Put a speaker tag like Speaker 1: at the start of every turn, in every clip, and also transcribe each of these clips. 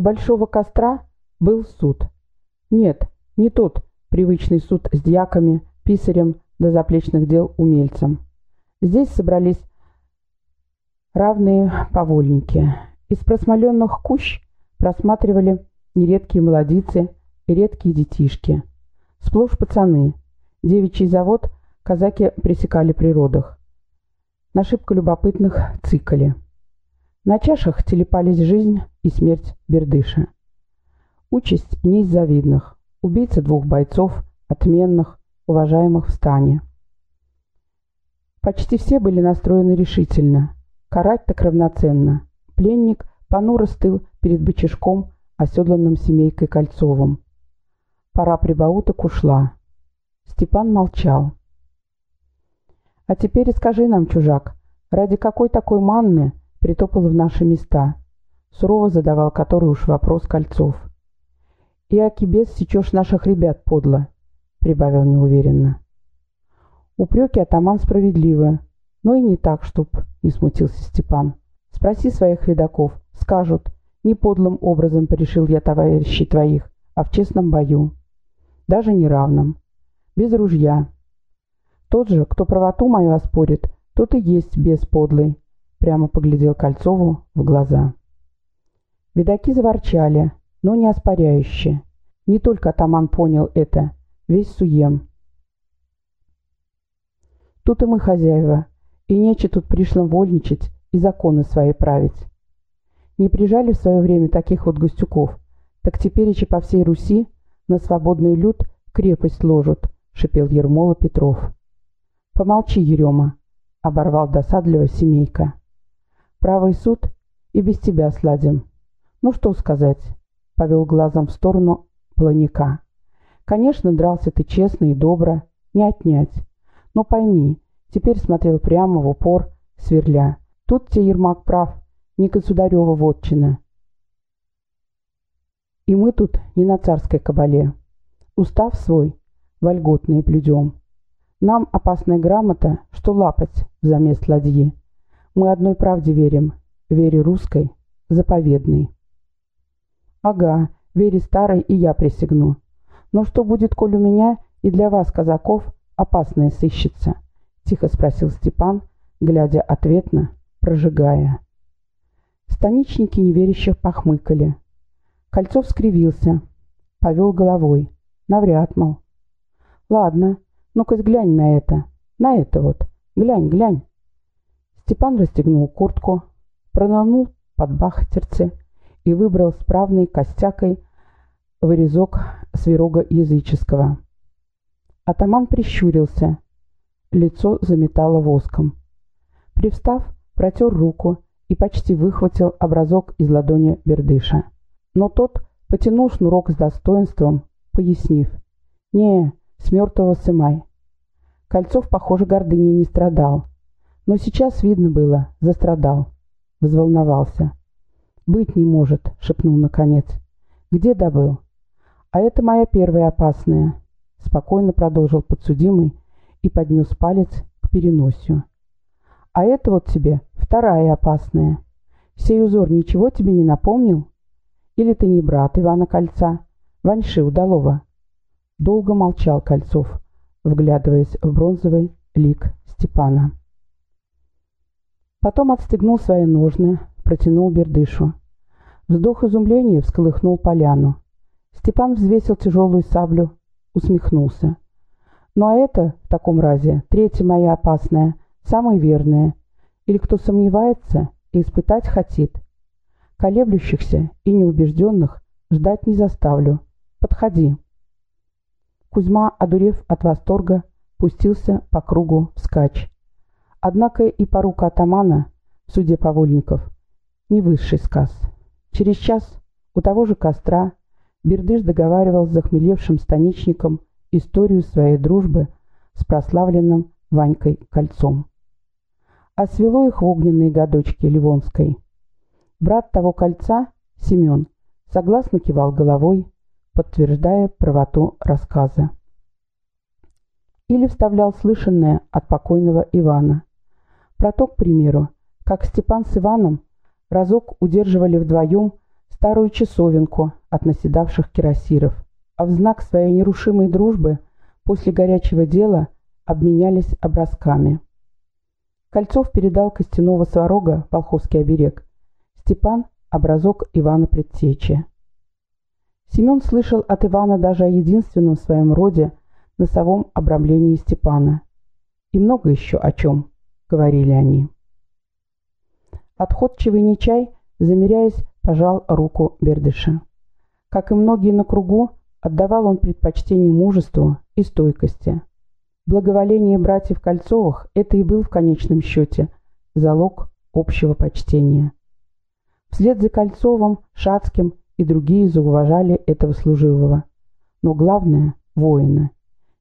Speaker 1: У большого костра был суд. Нет, не тот привычный суд с дьяками, писарем до заплечных дел умельцем. Здесь собрались равные повольники. Из просмоленных кущ просматривали нередкие молодицы и редкие детишки. Сплошь пацаны. Девичий завод казаки пресекали при родах. На шибко любопытных цикали. На чашах телепались жизнь и смерть Бердыша. Участь завидных. Убийца двух бойцов, отменных, уважаемых в стане. Почти все были настроены решительно. Карать так равноценно. Пленник понуро стыл перед бычишком, оседланным семейкой Кольцовым. Пора прибауток ушла. Степан молчал. «А теперь скажи нам, чужак, ради какой такой манны притопал в наши места?» Сурово задавал который уж вопрос Кольцов. «И Акибес сечешь наших ребят подло», — прибавил неуверенно. Упреки атаман справедливы, но и не так, чтоб не смутился Степан. Спроси своих видаков, скажут, не подлым образом порешил я товарищей твоих, а в честном бою. Даже неравном. Без ружья. Тот же, кто правоту мою оспорит, тот и есть бес подлый, прямо поглядел Кольцову в глаза. Видаки заворчали, но не оспоряющие. Не только атаман понял это, весь суем. Тут и мы хозяева, и нече тут пришлым вольничать и законы свои править. Не прижали в свое время таких вот гостюков, так теперь и по всей Руси на свободный люд крепость ложат, шипел Ермола Петров. Помолчи, Ерема, оборвал досадливо семейка. Правый суд и без тебя сладим. Ну что сказать, повел глазом в сторону планика. Конечно, дрался ты честно и добро, не отнять. Но пойми, теперь смотрел прямо в упор, сверля. Тут тебе Ермак прав, не государева вотчина. И мы тут не на царской кабале. Устав свой, вольготные блюдем. Нам опасная грамота, что лапать замест ладьи. Мы одной правде верим, вере русской, заповедной. Ага, вере старой и я присягну. Но что будет, коль у меня и для вас, казаков, опасное сыщется? Тихо спросил Степан, глядя ответно, прожигая. Станичники неверящих похмыкали. Кольцов скривился, повел головой. Навряд, мол. Ладно, ну-ка глянь на это, на это вот, глянь, глянь. Степан расстегнул куртку, пронырнул под бахтерцы и выбрал справной костякой вырезок свирога языческого. Атаман прищурился, лицо заметало воском. Привстав, протер руку и почти выхватил образок из ладони Бердыша. Но тот потянул шнурок с достоинством, пояснив. «Не, с мертвого сымай». Кольцов, похоже, гордыней не страдал. Но сейчас видно было, застрадал. Взволновался. «Быть не может», — шепнул наконец. «Где добыл?» «А это моя первая опасная», — спокойно продолжил подсудимый и поднес палец к переносию. «А это вот тебе Вторая опасная. Сей узор ничего тебе не напомнил? Или ты не брат Ивана Кольца, Ваньши Удалова?» Долго молчал Кольцов, вглядываясь в бронзовый лик Степана. Потом отстегнул свои ножны, протянул бердышу. Вздох изумления всколыхнул поляну. Степан взвесил тяжелую саблю, усмехнулся. «Ну а это, в таком разе, третья моя опасная, самая верная, или кто сомневается и испытать хотит. Колеблющихся и неубежденных ждать не заставлю. Подходи. Кузьма, одурев от восторга, пустился по кругу вскачь. Однако и порука атамана, судя повольников, не высший сказ. Через час у того же костра Бердыш договаривал с захмелевшим станичником историю своей дружбы с прославленным Ванькой Кольцом а свело их в огненные годочки Ливонской. Брат того кольца, Семен, согласно кивал головой, подтверждая правоту рассказа. Или вставлял слышанное от покойного Ивана. Про то, к примеру, как Степан с Иваном разок удерживали вдвоем старую часовенку от наседавших кирасиров, а в знак своей нерушимой дружбы после горячего дела обменялись образками. Кольцов передал костяного сварога волховский оберег, Степан – образок Ивана Предтечи. Семен слышал от Ивана даже о единственном в своем роде носовом обрамлении Степана. И много еще о чем, говорили они. Отходчивый Нечай, замеряясь, пожал руку Бердыша. Как и многие на кругу, отдавал он предпочтение мужеству и стойкости. Благоволение братьев Кольцовых – это и был в конечном счете залог общего почтения. Вслед за Кольцовым, Шацким и другие зауважали этого служивого. Но главное – воины.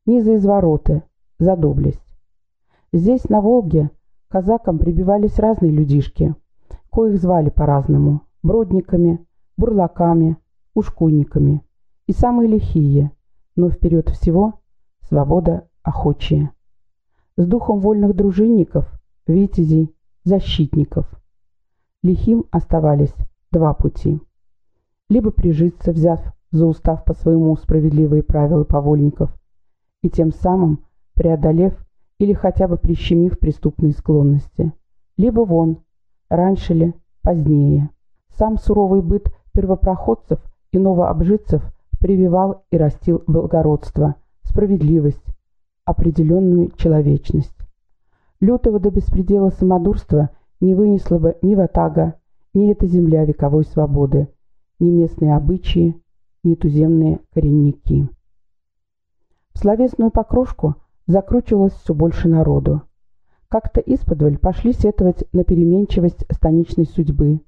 Speaker 1: Не за извороты, за доблесть. Здесь, на Волге, казакам прибивались разные людишки, коих звали по-разному – бродниками, бурлаками, ушкуйниками. И самые лихие, но вперед всего – свобода охочие. С духом вольных дружинников, витязей, защитников. Лихим оставались два пути. Либо прижиться, взяв за устав по своему справедливые правила повольников, и тем самым преодолев или хотя бы прищемив преступные склонности. Либо вон, раньше ли, позднее. Сам суровый быт первопроходцев и новообжитцев прививал и растил благородство, справедливость, определенную человечность. Лютого до беспредела самодурства не вынесла бы ни ватага, ни эта земля вековой свободы, ни местные обычаи, ни туземные коренники. В словесную покрошку закручивалось все больше народу. Как-то исподволь пошли сетовать на переменчивость станичной судьбы.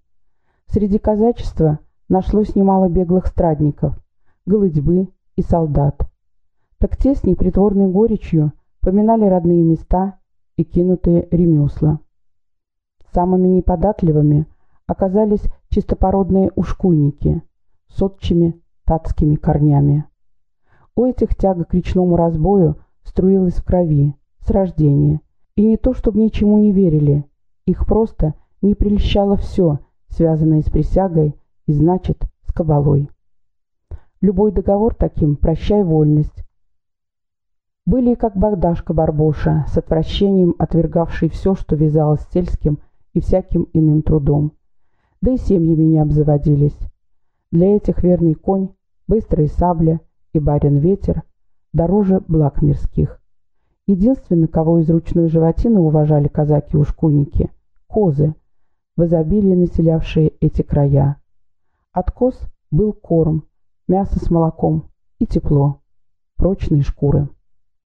Speaker 1: Среди казачества нашлось немало беглых страдников, голыдьбы и солдат. Так те с непритворной горечью поминали родные места и кинутые ремесла. Самыми неподатливыми оказались чистопородные ушкуйники с отчими татскими корнями. У этих тяга к речному разбою струилась в крови, с рождения, и не то чтобы ничему не верили, их просто не прельщало все, связанное с присягой и, значит, с кабалой. Любой договор таким «прощай вольность», были как Богдашка Барбоша, с отвращением отвергавший все, что вязалось сельским и всяким иным трудом. Да и семьями не обзаводились. Для этих верный конь, быстрые сабля и барин ветер дороже благ мирских. Единственное, кого из ручной животины уважали казаки-ушкунники – козы, в изобилии населявшие эти края. От коз был корм, мясо с молоком и тепло, прочные шкуры.